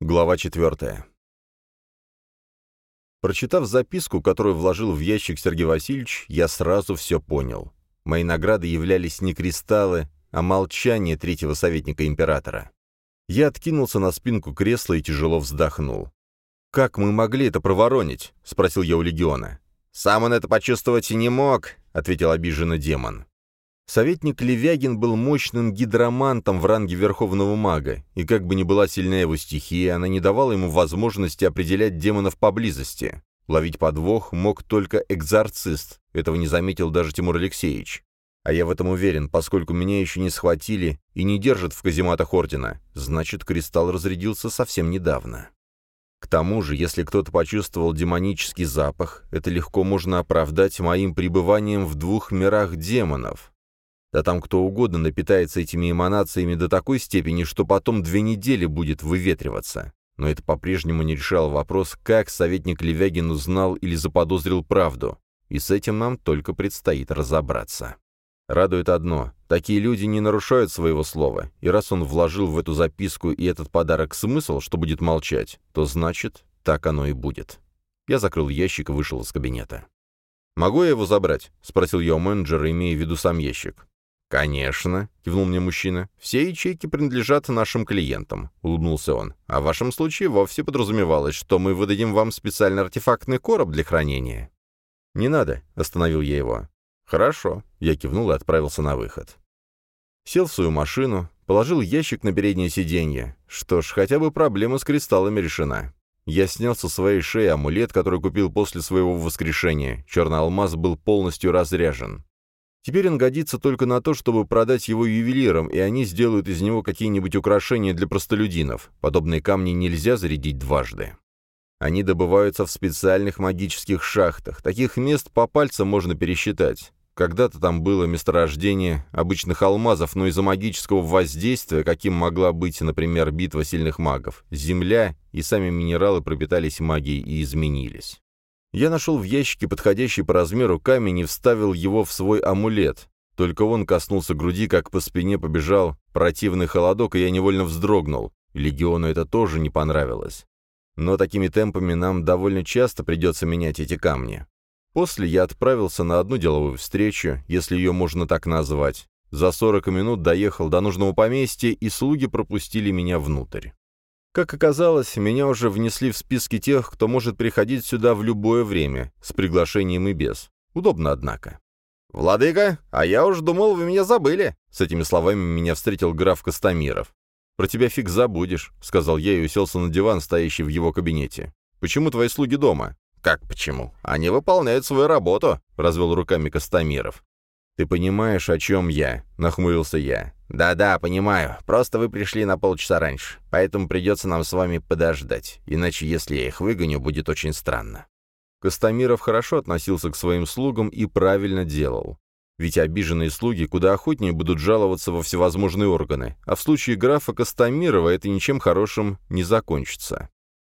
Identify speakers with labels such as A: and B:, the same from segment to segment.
A: Глава четвертая. Прочитав записку, которую вложил в ящик Сергей Васильевич, я сразу все понял. Мои награды являлись не кристаллы, а молчание третьего советника императора. Я откинулся на спинку кресла и тяжело вздохнул. «Как мы могли это проворонить?» — спросил я у легиона.
B: «Сам он это почувствовать и не мог», — ответил обиженно демон.
A: Советник Левягин был мощным гидромантом в ранге Верховного Мага, и как бы ни была сильна его стихия, она не давала ему возможности определять демонов поблизости. Ловить подвох мог только экзорцист, этого не заметил даже Тимур Алексеевич. А я в этом уверен, поскольку меня еще не схватили и не держат в казематах Ордена, значит, кристалл разрядился совсем недавно. К тому же, если кто-то почувствовал демонический запах, это легко можно оправдать моим пребыванием в двух мирах демонов. Да там кто угодно напитается этими эманациями до такой степени, что потом две недели будет выветриваться. Но это по-прежнему не решало вопрос, как советник Левягин узнал или заподозрил правду. И с этим нам только предстоит разобраться. Радует одно. Такие люди не нарушают своего слова, и раз он вложил в эту записку и этот подарок смысл, что будет молчать, то значит, так оно и будет. Я закрыл ящик и вышел из кабинета. «Могу я его забрать?» — спросил я у менеджера, имея в виду сам ящик.
B: «Конечно», — кивнул мне мужчина. «Все ячейки принадлежат нашим клиентам», — улыбнулся он. «А в вашем случае вовсе подразумевалось, что мы выдадим вам специальный артефактный короб для хранения».
A: «Не надо», — остановил я его.
B: «Хорошо», —
A: я кивнул и отправился на выход. Сел в свою машину, положил ящик на переднее сиденье. Что ж, хотя бы проблема с кристаллами решена. Я снял со своей шеи амулет, который купил после своего воскрешения. Черный алмаз был полностью разряжен. Теперь он годится только на то, чтобы продать его ювелирам, и они сделают из него какие-нибудь украшения для простолюдинов. Подобные камни нельзя зарядить дважды. Они добываются в специальных магических шахтах. Таких мест по пальцам можно пересчитать. Когда-то там было месторождение обычных алмазов, но из-за магического воздействия, каким могла быть, например, битва сильных магов, земля и сами минералы пропитались магией и изменились. Я нашел в ящике подходящий по размеру камень и вставил его в свой амулет. Только он коснулся груди, как по спине побежал противный холодок, и я невольно вздрогнул. Легиону это тоже не понравилось. Но такими темпами нам довольно часто придется менять эти камни. После я отправился на одну деловую встречу, если ее можно так назвать. За 40 минут доехал до нужного поместья, и слуги пропустили меня внутрь. Как оказалось, меня уже внесли в списки тех, кто может приходить сюда в любое время, с приглашением и без. Удобно, однако.
B: «Владыка, а я уж думал, вы меня забыли!» С этими словами меня встретил граф Костомиров.
A: «Про тебя фиг забудешь», — сказал я и уселся на диван, стоящий в его кабинете. «Почему твои слуги дома?»
B: «Как почему? Они выполняют свою работу», — развел руками Костомиров.
A: «Ты понимаешь, о чем я?» — нахмурился я.
B: «Да-да, понимаю. Просто вы пришли на полчаса раньше. Поэтому придется нам с вами подождать. Иначе, если я их выгоню, будет очень странно».
A: Костомиров хорошо относился к своим слугам и правильно делал. Ведь обиженные слуги куда охотнее будут жаловаться во всевозможные органы, а в случае графа Костомирова это ничем хорошим не закончится.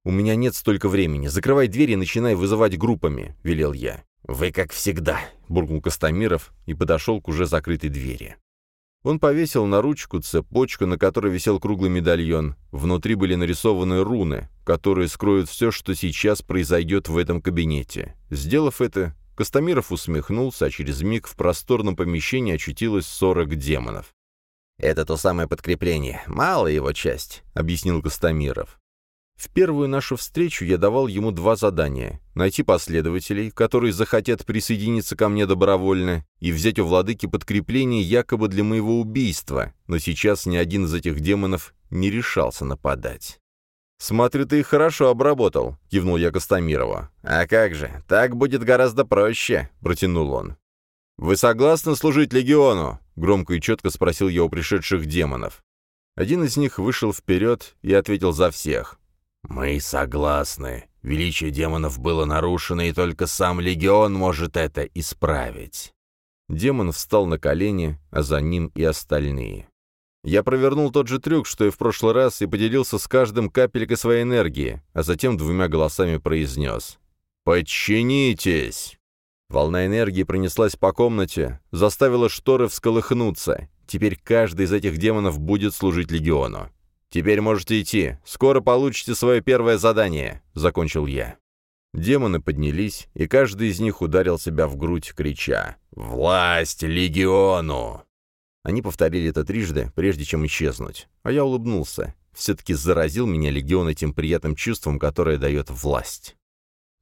A: «У меня нет столько времени. Закрывай дверь и начинай вызывать группами», — велел я.
B: «Вы как всегда», — буркнул Костомиров и подошел к уже закрытой двери.
A: Он повесил на ручку цепочку, на которой висел круглый медальон. Внутри были нарисованы руны, которые скроют все, что сейчас произойдет в этом кабинете. Сделав это, Костомиров усмехнулся, а через миг в просторном помещении очутилось 40 демонов.
B: «Это то самое подкрепление. Мало его часть», — объяснил Костомиров.
A: В первую нашу встречу я давал ему два задания — найти последователей, которые захотят присоединиться ко мне добровольно, и взять у владыки подкрепление якобы для моего убийства, но сейчас ни один из этих демонов не решался нападать.
B: «Смотрю, ты их хорошо обработал», — кивнул я Костомирова. «А как же, так будет гораздо проще», — протянул он.
A: «Вы согласны служить легиону?» — громко и четко спросил я у пришедших демонов. Один из них вышел вперед и ответил за всех.
C: «Мы согласны. Величие демонов было нарушено, и только сам Легион может это исправить».
A: Демон встал на колени, а за ним и остальные. Я провернул тот же трюк, что и в прошлый раз, и поделился с каждым капелькой своей энергии, а затем двумя голосами произнес «Подчинитесь!». Волна энергии пронеслась по комнате, заставила шторы всколыхнуться. Теперь каждый из этих демонов будет служить легиону. Теперь можете идти. Скоро получите свое первое задание», — закончил я. Демоны поднялись, и каждый из них ударил себя в грудь, крича «Власть легиону!». Они повторили это трижды, прежде чем исчезнуть. А я улыбнулся. Все-таки заразил меня легион этим приятным чувством, которое дает власть.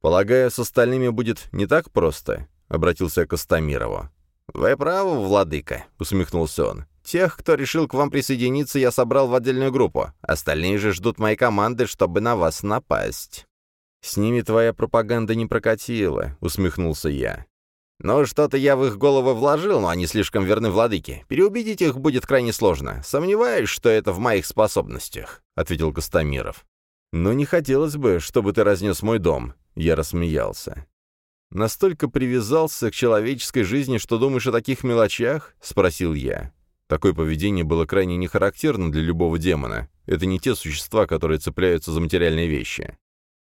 A: «Полагаю, с остальными будет не так просто?» — обратился к Костомирову. «Вы правы, владыка», — усмехнулся он. «Тех, кто решил к вам присоединиться, я собрал в отдельную группу. Остальные же ждут моей команды, чтобы на вас напасть». «С ними твоя пропаганда не прокатила», — усмехнулся я. «Ну, что-то я в их головы вложил, но они слишком верны владыке. Переубедить их будет крайне сложно. Сомневаюсь, что это в моих способностях», — ответил Костомиров. «Но не хотелось бы, чтобы ты разнес мой дом», — я рассмеялся. «Настолько привязался к человеческой жизни, что думаешь о таких мелочах?» — спросил я. Такое поведение было крайне нехарактерно для любого демона. Это не те существа, которые цепляются за материальные вещи.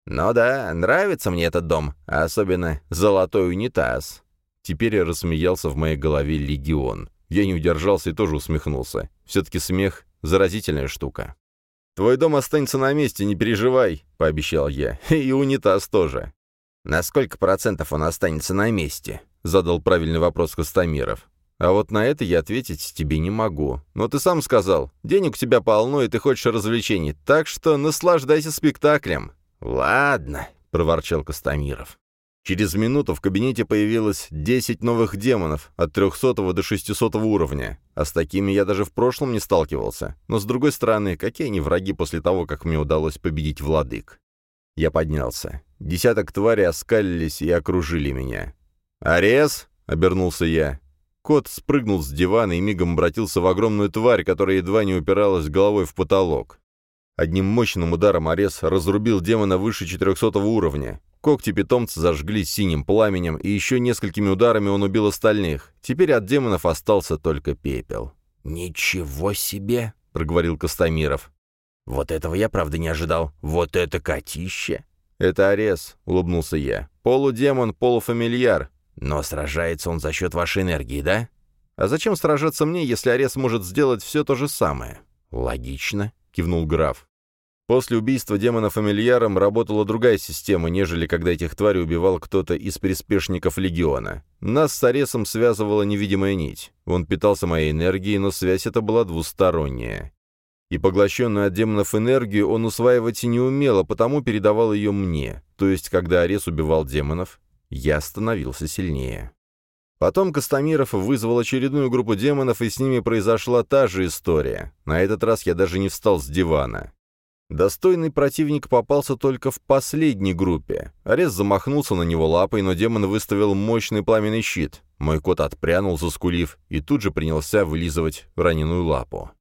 A: «Ну да, нравится мне этот дом, особенно золотой унитаз». Теперь я рассмеялся в моей голове легион. Я не удержался и тоже усмехнулся. Все-таки смех — заразительная штука. «Твой дом останется на месте, не переживай», — пообещал я. «И унитаз тоже». «На сколько процентов он останется на месте?» — задал правильный вопрос Костомиров. «А вот на это я ответить тебе не могу. Но ты сам сказал, денег у тебя полно, и ты хочешь развлечений, так что наслаждайся спектаклем». «Ладно», — проворчал Костомиров. Через минуту в кабинете появилось 10 новых демонов от 300 до 600 уровня, а с такими я даже в прошлом не сталкивался. Но с другой стороны, какие они враги после того, как мне удалось победить владык? Я поднялся. Десяток тварей оскалились и окружили меня. «Арес!» — обернулся я. Кот спрыгнул с дивана и мигом обратился в огромную тварь, которая едва не упиралась головой в потолок. Одним мощным ударом Арес разрубил демона выше 400 уровня. Когти питомца зажглись синим пламенем, и еще несколькими ударами он убил остальных. Теперь от демонов остался только пепел.
C: «Ничего себе!» — проговорил
A: Костомиров.
C: «Вот этого я, правда, не ожидал. Вот это котище!»
A: «Это Арес», — улыбнулся я. «Полудемон, полуфамильяр.
C: Но сражается он за счет вашей энергии, да?»
A: «А зачем сражаться мне, если Арес может сделать все то же самое?»
C: «Логично»,
A: кивнул граф. После убийства демона фамильяром работала другая система, нежели когда этих тварей убивал кто-то из приспешников Легиона. Нас с Аресом связывала невидимая нить. Он питался моей энергией, но связь эта была двусторонняя. И поглощенную от демонов энергию он усваивать и не умел, а потому передавал ее мне. То есть, когда Арес убивал демонов, я становился сильнее. Потом Костомиров вызвал очередную группу демонов, и с ними произошла та же история. На этот раз я даже не встал с дивана. Достойный противник попался только в последней группе. Арес замахнулся на него лапой, но демон выставил мощный пламенный щит. Мой кот отпрянул, заскулив, и тут же принялся вылизывать раненую лапу.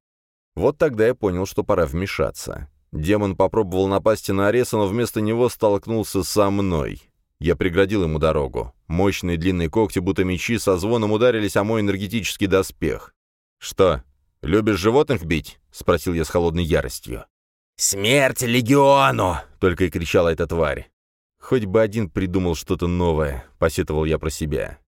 A: Вот тогда я понял, что пора вмешаться. Демон попробовал напасть на Ареса, но вместо него столкнулся со мной. Я преградил ему дорогу. Мощные длинные когти, будто мечи, со звоном ударились о мой энергетический доспех. «Что, любишь животных бить?» — спросил я с холодной яростью.
C: «Смерть легиону!»
A: — только и кричала эта тварь. «Хоть бы один придумал что-то новое», — посетовал я про себя.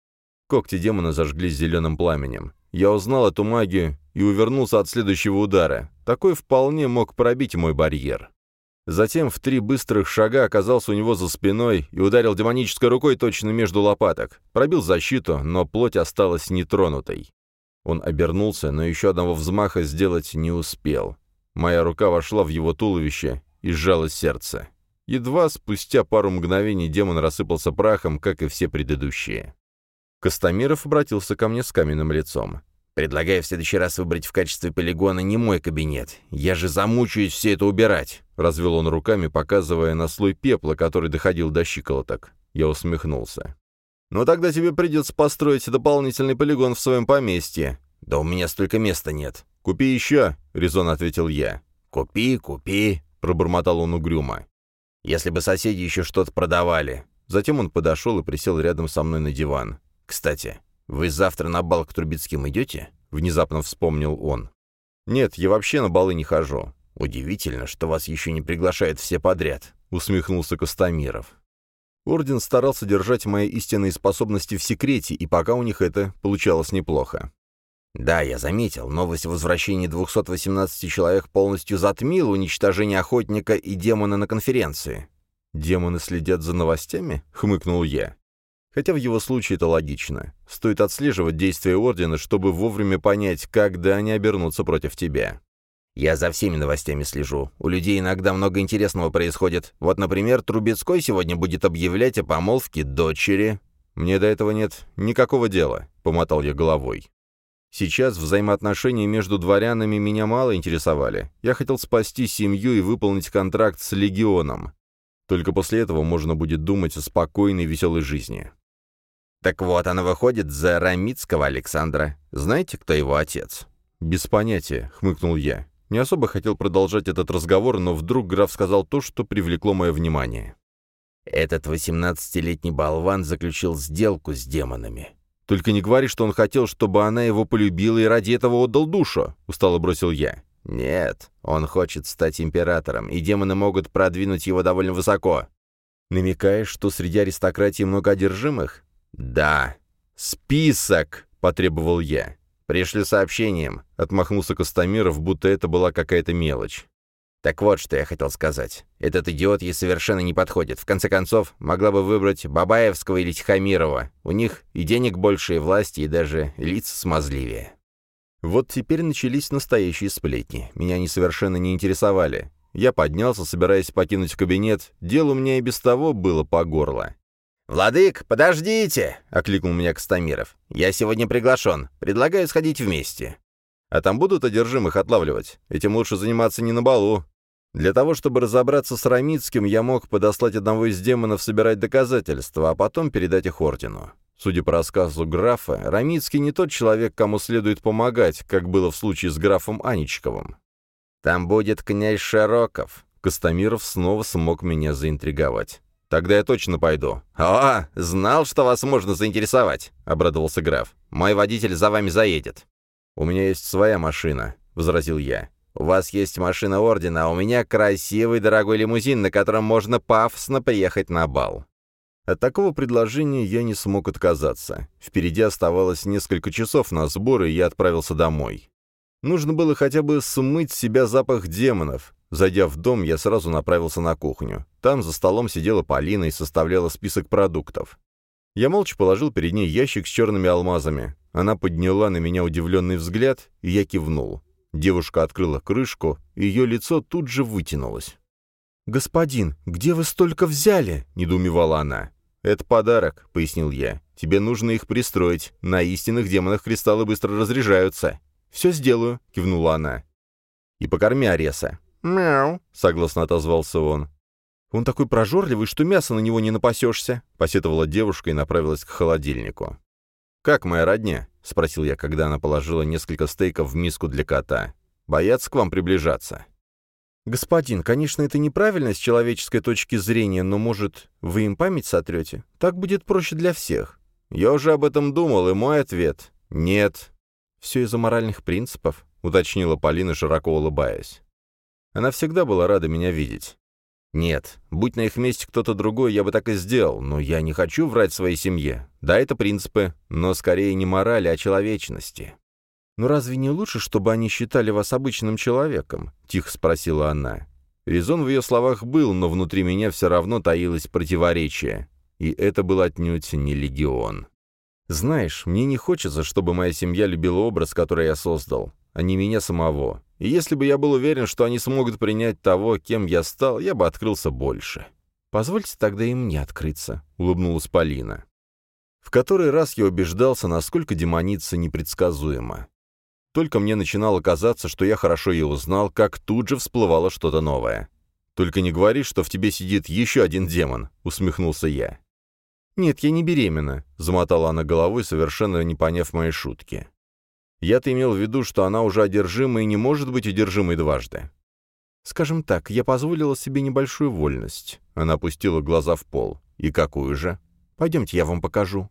A: Когти демона зажглись зеленым пламенем. Я узнал эту магию и увернулся от следующего удара. Такой вполне мог пробить мой барьер. Затем в три быстрых шага оказался у него за спиной и ударил демонической рукой точно между лопаток. Пробил защиту, но плоть осталась нетронутой. Он обернулся, но еще одного взмаха сделать не успел. Моя рука вошла в его туловище и сжало сердце. Едва спустя пару мгновений демон рассыпался прахом, как и все предыдущие. Костомиров обратился ко мне с каменным лицом.
C: Предлагаю в следующий раз выбрать в качестве полигона не мой кабинет. Я же замучаюсь все это убирать. Развел он руками, показывая на слой пепла, который доходил до щиколоток. Я усмехнулся. «Ну тогда тебе придется построить дополнительный полигон в своем поместье». «Да у меня столько места нет».
A: «Купи еще», — резон ответил я.
C: «Купи, купи», — пробормотал он угрюмо. «Если бы соседи еще что-то продавали».
A: Затем он подошел и присел рядом со мной на диван.
C: «Кстати, «Вы завтра на бал к Трубецким идете?» — внезапно вспомнил он.
A: «Нет, я вообще на балы не хожу».
C: «Удивительно, что вас еще не приглашают все подряд», — усмехнулся Костомиров.
A: Орден старался держать мои истинные способности в секрете, и пока у них это получалось неплохо.
C: Да, я заметил, новость о возвращении 218 человек полностью затмила уничтожение охотника и демона на конференции.
A: «Демоны следят за новостями?» — хмыкнул я. Хотя в его случае это логично. Стоит отслеживать действия Ордена, чтобы вовремя понять, когда они обернутся против тебя.
C: Я за всеми новостями слежу. У людей иногда много интересного происходит. Вот, например, Трубецкой сегодня будет объявлять о помолвке дочери.
A: Мне до этого нет никакого дела, — помотал я головой. Сейчас взаимоотношения между дворянами меня мало интересовали. Я хотел спасти семью и выполнить контракт с Легионом. Только после этого можно будет думать о спокойной веселой жизни.
C: Так вот, она выходит за Рамицкого Александра. Знаете, кто его отец?
A: «Без понятия», — хмыкнул я. Не особо хотел продолжать этот разговор, но вдруг граф сказал то, что привлекло мое внимание.
C: «Этот восемнадцатилетний болван заключил сделку с демонами».
A: «Только не говори, что он хотел, чтобы она его полюбила и ради этого отдал душу», — устало бросил я.
C: «Нет, он хочет стать императором, и демоны могут продвинуть его довольно высоко».
A: «Намекаешь, что среди аристократии много одержимых?»
C: «Да».
A: «Список!» — потребовал я.
C: «Пришли сообщением», —
A: отмахнулся Костомиров, будто это была какая-то мелочь.
C: «Так вот, что я хотел сказать. Этот идиот ей совершенно не подходит. В конце концов, могла бы выбрать Бабаевского или Тихомирова. У них и денег больше, и власти, и даже лица смазливее».
A: Вот теперь начались настоящие сплетни. Меня они совершенно не интересовали. Я поднялся, собираясь покинуть кабинет. Дело у меня и без того было по горло.
C: «Владык, подождите!» — окликнул меня Костомиров. «Я сегодня приглашен. Предлагаю сходить вместе».
A: «А там будут одержимых отлавливать? Этим лучше заниматься не на балу». Для того, чтобы разобраться с Рамицким, я мог подослать одного из демонов собирать доказательства, а потом передать их ордену. Судя по рассказу графа, Рамицкий не тот человек, кому следует помогать, как было в случае с графом Аничковым.
C: «Там будет князь Широков».
A: Костомиров снова смог меня заинтриговать. «Тогда я точно пойду».
C: «О, знал, что вас можно заинтересовать», — обрадовался граф. «Мой водитель за вами заедет».
A: «У меня есть своя машина», — возразил я.
C: «У вас есть машина Ордена, а у меня красивый дорогой лимузин, на котором можно пафосно приехать на бал».
A: От такого предложения я не смог отказаться. Впереди оставалось несколько часов на сбор, и я отправился домой. Нужно было хотя бы смыть с себя запах демонов, Зайдя в дом, я сразу направился на кухню. Там за столом сидела Полина и составляла список продуктов. Я молча положил перед ней ящик с черными алмазами. Она подняла на меня удивленный взгляд, и я кивнул. Девушка открыла крышку, и ее лицо тут же вытянулось. «Господин, где вы столько взяли?» — недоумевала она. «Это подарок», — пояснил я. «Тебе нужно их пристроить. На истинных демонах кристаллы быстро разряжаются». «Все сделаю», — кивнула она. «И покорми Ареса.
C: «Мяу», —
A: согласно отозвался он. «Он такой прожорливый, что мяса на него не напасешься», — посетовала девушка и направилась к холодильнику. «Как моя родня?» — спросил я, когда она положила несколько стейков в миску для кота. «Боятся к вам приближаться?» «Господин, конечно, это неправильно с человеческой точки зрения, но, может, вы им память сотрете? Так будет проще для всех». «Я уже об этом думал, и мой ответ — нет». «Все из-за моральных принципов», — уточнила Полина, широко улыбаясь. Она всегда была рада меня видеть. Нет, будь на их месте кто-то другой, я бы так и сделал, но я не хочу врать своей семье. Да, это принципы, но скорее не морали, а человечности. «Но разве не лучше, чтобы они считали вас обычным человеком?» — тихо спросила она. Резон в ее словах был, но внутри меня все равно таилось противоречие. И это был отнюдь не легион. «Знаешь, мне не хочется, чтобы моя семья любила образ, который я создал, а не меня самого. И если бы я был уверен, что они смогут принять того, кем я стал, я бы открылся больше. «Позвольте тогда и мне открыться», — улыбнулась Полина. В который раз я убеждался, насколько демоница непредсказуема. Только мне начинало казаться, что я хорошо ее узнал, как тут же всплывало что-то новое. «Только не говори, что в тебе сидит еще один демон», — усмехнулся я. «Нет, я не беременна», — замотала она головой, совершенно не поняв моей шутки. Я-то имел в виду, что она уже одержима и не может быть одержимой дважды. Скажем так, я позволила себе небольшую вольность. Она опустила глаза в пол. И какую же? Пойдемте, я вам покажу.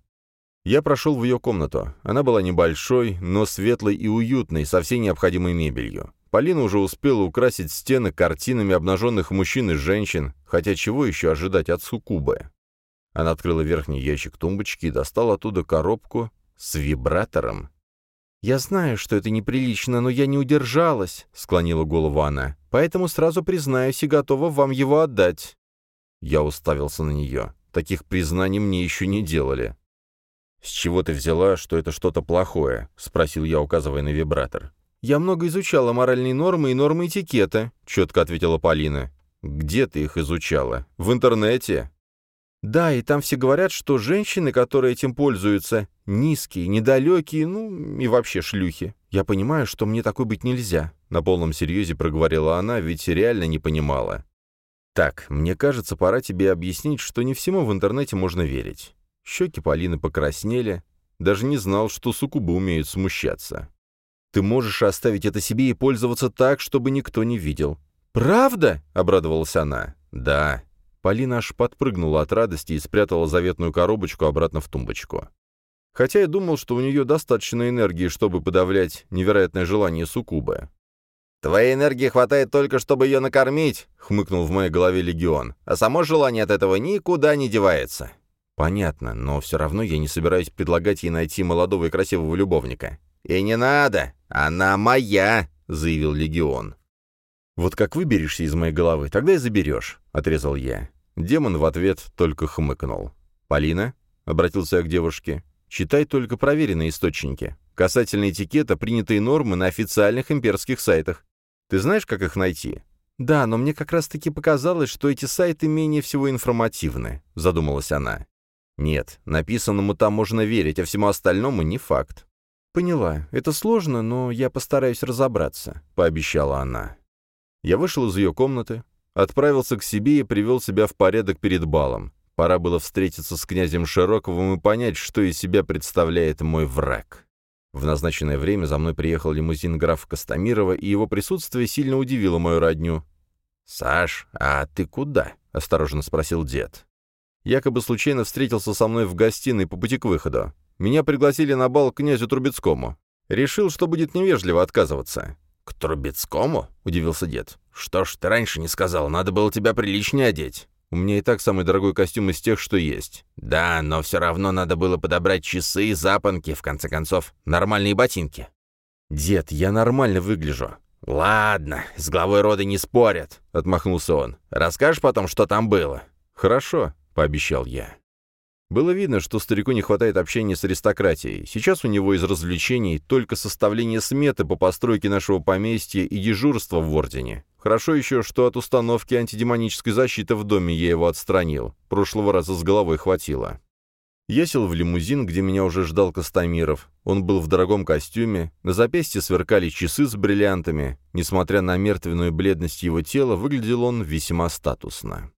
A: Я прошел в ее комнату. Она была небольшой, но светлой и уютной, со всей необходимой мебелью. Полина уже успела украсить стены картинами обнаженных мужчин и женщин, хотя чего еще ожидать от суккубы? Она открыла верхний ящик тумбочки и достала оттуда коробку с вибратором
B: «Я знаю, что это неприлично, но я не удержалась», — склонила голову она. «Поэтому сразу признаюсь и готова вам его отдать». Я уставился на нее. Таких признаний мне еще не делали. «С чего ты взяла, что это что-то плохое?» — спросил я, указывая на вибратор. «Я много изучала моральные нормы и нормы этикета», — четко ответила Полина. «Где ты их изучала? В интернете?» Да, и там все говорят, что женщины, которые этим пользуются, низкие, недалекие, ну и вообще шлюхи. Я понимаю, что мне такой быть нельзя. На полном серьезе проговорила она, ведь реально не понимала. Так, мне кажется, пора тебе объяснить, что не всему в интернете можно верить. Щеки Полины покраснели. Даже не знал, что суккубы умеют смущаться. Ты можешь оставить это себе и пользоваться так, чтобы никто не видел. «Правда?» — обрадовалась она. «Да, Полина аж подпрыгнула от радости и спрятала заветную коробочку обратно в тумбочку. Хотя я думал, что у нее достаточно энергии, чтобы подавлять невероятное желание суккубы.
C: «Твоей энергии хватает только, чтобы ее накормить», — хмыкнул в моей голове легион, «а само желание от этого никуда не девается».
B: «Понятно, но все равно я не собираюсь предлагать ей найти молодого и красивого любовника».
C: «И не надо! Она моя!» — заявил легион.
B: «Вот как выберешься из моей головы, тогда и заберешь», — отрезал я. Демон в ответ только хмыкнул. «Полина?» — обратился я к девушке. «Читай только проверенные источники. Касательно этикета, принятые нормы на официальных имперских сайтах. Ты знаешь, как их найти?» «Да, но мне как раз-таки показалось, что эти сайты менее всего информативны», — задумалась она. «Нет, написанному там можно верить, а всему остальному не факт». «Поняла. Это сложно, но я постараюсь разобраться», — пообещала она. Я вышел из ее комнаты, отправился к себе и привел себя в порядок перед балом. Пора было встретиться с князем Широковым и понять, что из себя представляет мой враг. В назначенное время за мной приехал лимузин графа Костомирова, и его присутствие сильно удивило мою родню.
C: «Саш, а ты куда?» — осторожно спросил дед.
B: Якобы случайно встретился со мной в гостиной по пути к выходу. Меня пригласили на бал к князю Трубецкому. Решил, что будет невежливо отказываться.
C: «К Трубецкому?» — удивился дед. «Что ж ты раньше не сказал? Надо было тебя приличнее одеть».
B: «У меня и так самый дорогой костюм из тех, что есть».
C: «Да, но все равно надо было подобрать часы, запонки, в конце концов, нормальные ботинки».
B: «Дед, я нормально выгляжу».
C: «Ладно, с главой рода не спорят», — отмахнулся он. «Расскажешь потом, что там было?»
B: «Хорошо», — пообещал я. Было видно, что старику не хватает общения с аристократией. Сейчас у него из развлечений только составление сметы по постройке нашего поместья и дежурство в Ордене. Хорошо еще, что от установки антидемонической защиты в доме я его отстранил. Прошлого раза с головой хватило. Я сел в лимузин, где меня уже ждал Костомиров. Он был в дорогом костюме, на запястье сверкали часы с бриллиантами. Несмотря на мертвенную бледность его тела, выглядел он весьма статусно.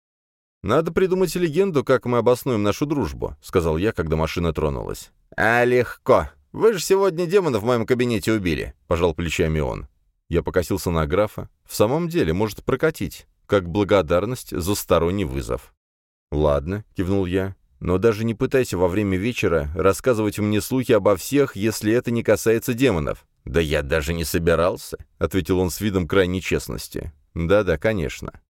B: «Надо придумать легенду, как мы обоснуем нашу дружбу», — сказал я, когда машина тронулась.
C: «А легко. Вы же сегодня демона в моем кабинете убили», — пожал плечами он.
B: Я покосился на графа. В самом деле, может прокатить, как благодарность за сторонний вызов. «Ладно», — кивнул я, — «но даже не пытайся во время вечера рассказывать мне слухи обо всех, если это не касается демонов».
C: «Да я даже не собирался», —
B: ответил он с видом крайней честности. «Да-да, конечно».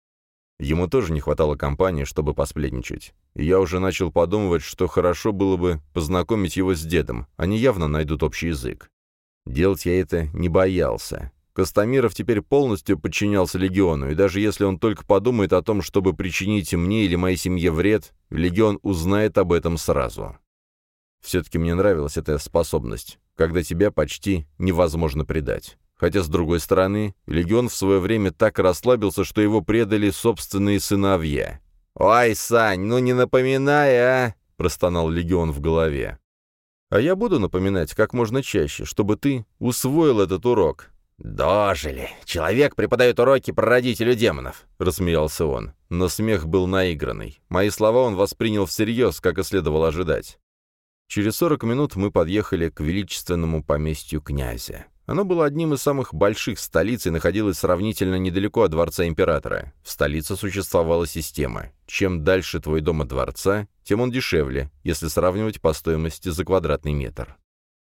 B: Ему тоже не хватало компании, чтобы посплетничать. И я уже начал подумывать, что хорошо было бы познакомить его с дедом, они явно найдут общий язык. Делать я это не боялся. Костомиров теперь полностью подчинялся Легиону, и даже если он только подумает о том, чтобы причинить мне или моей семье вред, Легион узнает об этом сразу. Все-таки мне нравилась эта способность, когда тебя почти невозможно предать. Хотя, с другой стороны, легион в свое время так расслабился, что его предали собственные сыновья.
C: «Ой, Сань, ну не напоминай, а!» — простонал легион в голове.
B: «А я буду напоминать как можно чаще, чтобы ты усвоил этот урок».
C: «Дожили! Человек преподает уроки про родителю демонов!» — рассмеялся он.
B: Но смех был наигранный. Мои слова он воспринял всерьез, как и следовало ожидать. Через сорок минут мы подъехали к величественному поместью князя. Оно было одним из самых больших столиц и находилось сравнительно недалеко от дворца императора. В столице существовала система. Чем дальше твой дом от дворца, тем он дешевле, если сравнивать по стоимости за квадратный метр.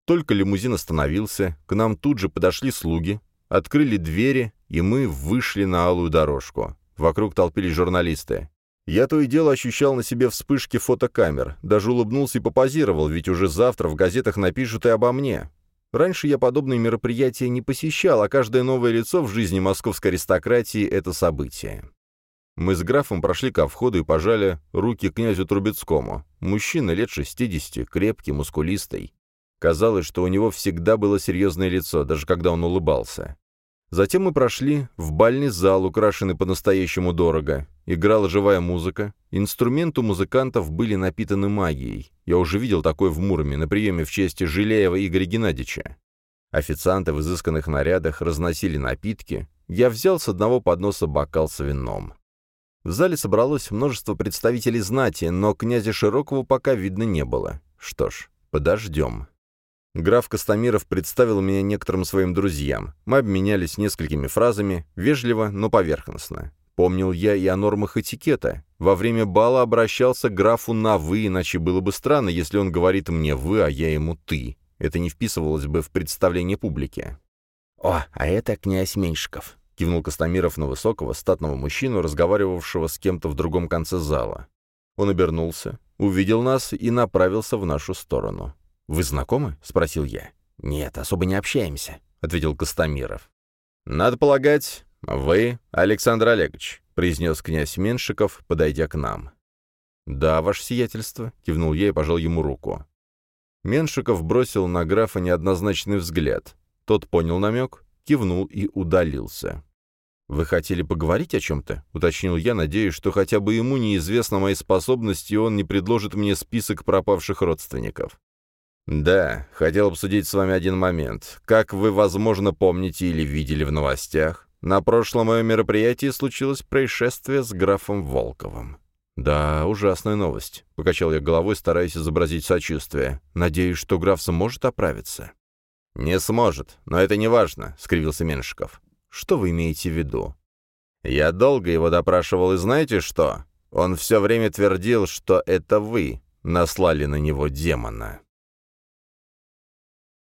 B: Только лимузин остановился, к нам тут же подошли слуги, открыли двери, и мы вышли на алую дорожку. Вокруг толпились журналисты. Я то и дело ощущал на себе вспышки фотокамер, даже улыбнулся и попозировал, ведь уже завтра в газетах напишут и обо мне.
A: Раньше я подобные мероприятия не посещал, а каждое новое лицо в жизни московской аристократии — это событие. Мы с графом прошли ко входу и пожали руки князю Трубецкому. Мужчина лет 60, крепкий, мускулистый. Казалось, что у него всегда было серьезное лицо, даже когда он улыбался. Затем мы прошли в бальный зал, украшенный по-настоящему дорого. Играла живая музыка. Инструменты у музыкантов были напитаны магией. Я уже видел такое в Муроме на приеме в честь Жиляева Игоря Геннадьевича. Официанты в изысканных нарядах разносили напитки. Я взял с одного подноса бокал с вином. В зале собралось множество представителей знати, но князя Широкого пока видно не было. Что ж, подождем. Граф Костомиров представил меня некоторым своим друзьям. Мы обменялись несколькими фразами, вежливо, но поверхностно. Помнил я и о нормах этикета. Во время бала обращался к графу на «вы», иначе было бы странно, если он говорит мне «вы», а я ему «ты». Это не вписывалось бы в представление публики.
C: «О, а это князь Меньшиков», — кивнул Костомиров на высокого, статного мужчину, разговаривавшего с кем-то в другом конце зала.
A: Он обернулся, увидел нас и направился в нашу сторону.
C: «Вы знакомы?» — спросил я.
B: «Нет, особо не общаемся», — ответил Костомиров.
A: «Надо полагать, вы Александр Олегович», — произнес князь Меншиков, подойдя к нам. «Да, ваше сиятельство», — кивнул я и пожал ему руку. Меншиков бросил на графа неоднозначный взгляд. Тот понял намек, кивнул и удалился. «Вы хотели поговорить о чем-то?» — уточнил я, надеясь, что хотя бы ему неизвестна мои способности, и он не предложит мне список пропавших родственников. «Да, хотел обсудить с вами один момент. Как вы, возможно, помните или видели в новостях, на прошлом моем мероприятии случилось происшествие с графом Волковым». «Да, ужасная новость», — покачал я головой, стараясь изобразить сочувствие. «Надеюсь, что граф сможет оправиться».
C: «Не сможет, но это не важно», — скривился Меншиков.
A: «Что вы имеете в виду?»
C: «Я долго его допрашивал, и знаете что? Он все время твердил, что это вы наслали на него демона».